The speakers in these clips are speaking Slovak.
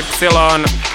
Ypsilon.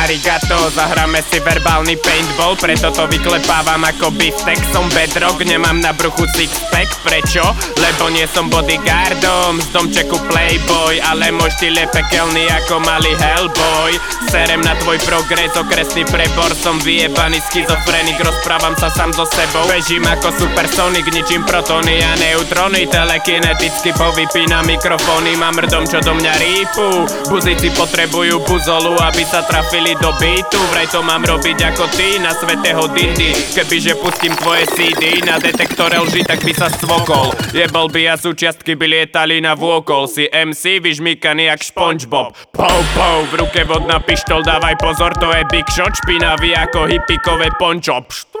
Arigato, zahráme si verbálny paintball Preto to vyklepávam ako biftek Som bedrock, nemám na bruchu sixpack. Prečo? Lebo nie som bodyguardom Z domčeku playboy Ale môj štýl je pekelný ako malý hellboy. Serem na tvoj progres, okresný prebor Som vyjebaný schizofrenik, rozprávam sa sám so sebou. Bežím ako supersonik, ničím protony a neutrony Telekineticky povypínam mikrofóny Mám rdom, čo do mňa rýpu. Buzici potrebujú buzolu, aby sa trafili do beatu Vraj to mám robiť ako ty na svetého dindy. Kebyže pustím tvoje CD na detektore lži, tak by sa svokol. Jebol by a súčiastky by lietali na vôkol. Si MC vyžmýkaný jak Spongebob. Pow, pow, v ruke vodná pištol, dávaj pozor, to je big shot Špinavý ako hippikové pončo Pšt.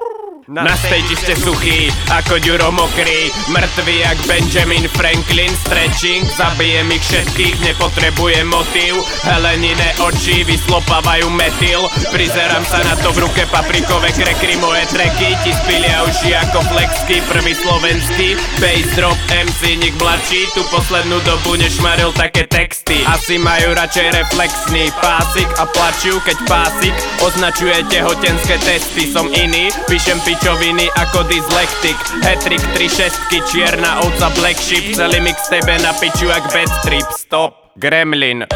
Na stage ste suchý, ako Ďuro mokrý Mŕtvý jak Benjamin Franklin. Stretching, zabijem ich všetkých Nepotrebujem motív. Helenine oči vyslopávajú metyl. Prizerám sa na to v ruke paprikové krekry Moje treky. Ti spilia uši ako flexky Prvý slovenský. Bass drop MC nik mladší Tu poslednú dobu nešmaril také texty. Asi majú radšej reflexný pásik A plačú keď pásik Označuje tehotenské testy. Som iný, píšem pičoviny ako dyslektik Hetrik, tri šestky, čierna ovca black sheep Celý mix tebe na piču jak bad trip Stop, gremlin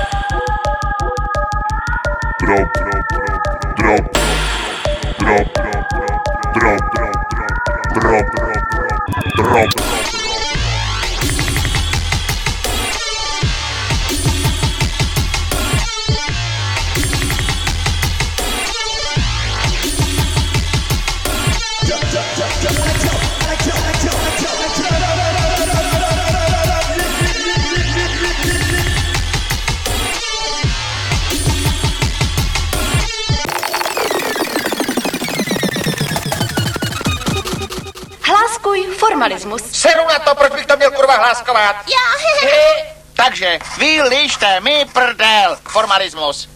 drop, drop, drop, drop, drop, drop, drop. Hláskuj formalismus. Seru na to, proč bych to měl kurva hláskovat? Já, Takže, vy lište, my prdel, formalismus.